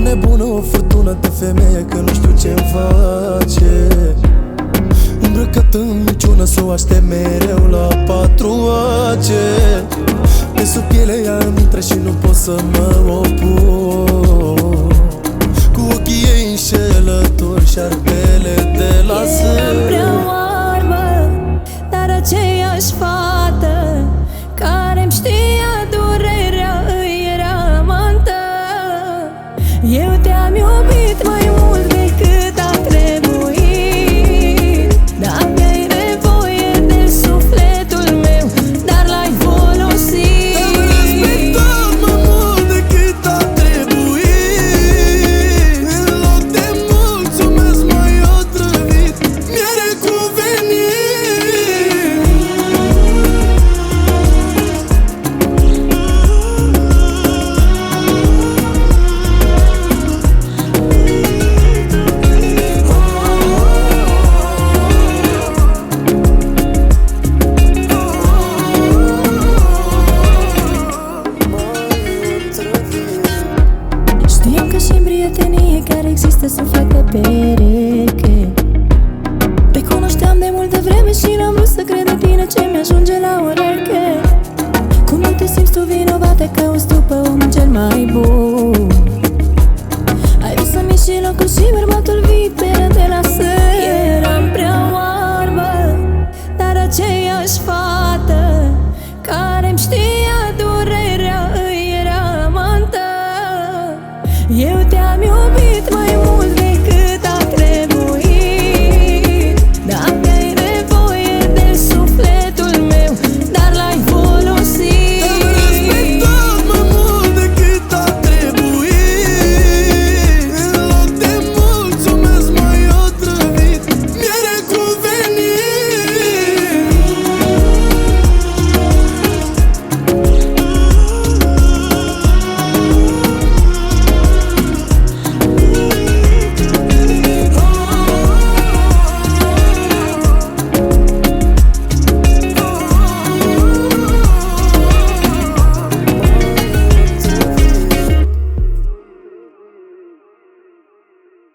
o nebună, o furtună de femeie Că nu știu ce-mi face. Îmbrăcată în minciună Să o aștept mereu la patru ace. Pe sub piele ea îmi intră și nu pot să mă opun. Cu ochii ei înșelători și arpele de la sân. E prea oarbă, dar aceeași fată Care-mi știe Eu te-am iubit mai mult prietenie care există să facă pereche. Te cunoșteam de multă vreme și n-am vrut să cred în tine ce mi-ajunge la oreche. Cum nu te simți tu vinovată că o după omul cel mai bun? Ai vrut să-mi și locul și bărbatul